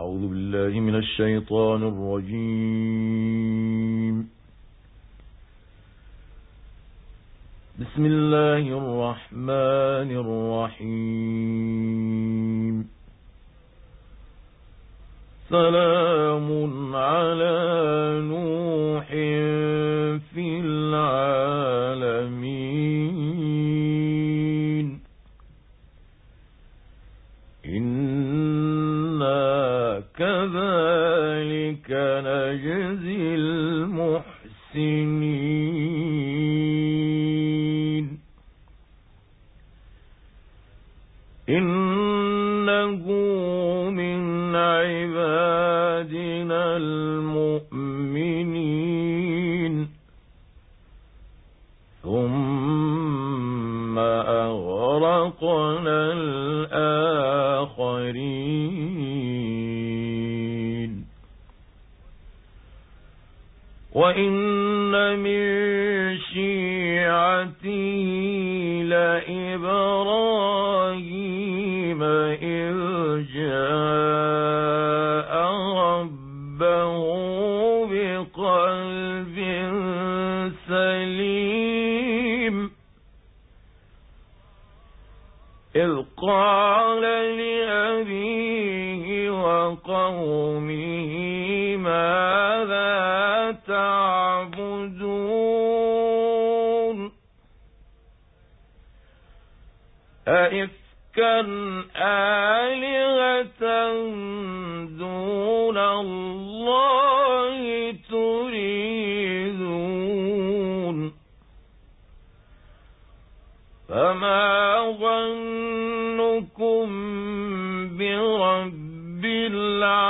أعوذ بالله من الشيطان الرجيم. بسم الله الرحمن الرحيم. سلام على نوح في العالمين. كذلك نجزي المحسنين. إنه من عبادنا المؤمنين. ثم أغرقنا الآخرين. وإن من شيعته لإبراهيم إذ جاء ربه بقلب سليم إذ قال لأبيه وقومه ماذا تعبدون أئفكا آلهة دون الله تريدون. فما ظنكم برب العالمين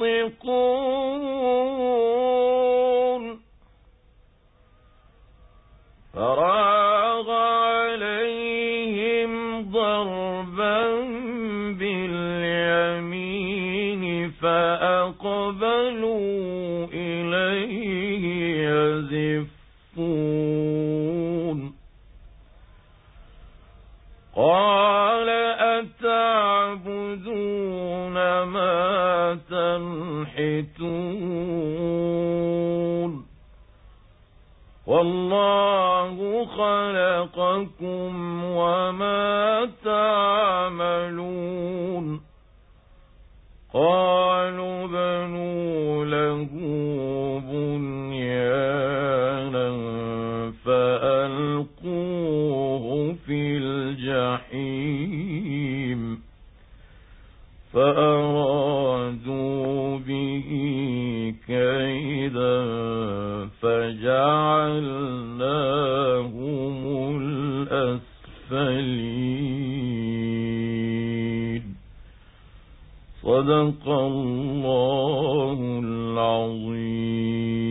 تنطقون فراغ عليهم ضربا باليمين فأقبلوا إليه يزفون. قال أتعبدون ما تنحتون. والله خلقكم وما تعملون فأرادوا به كيدا فجعلناهم الأسفلين. صدق الله العظيم.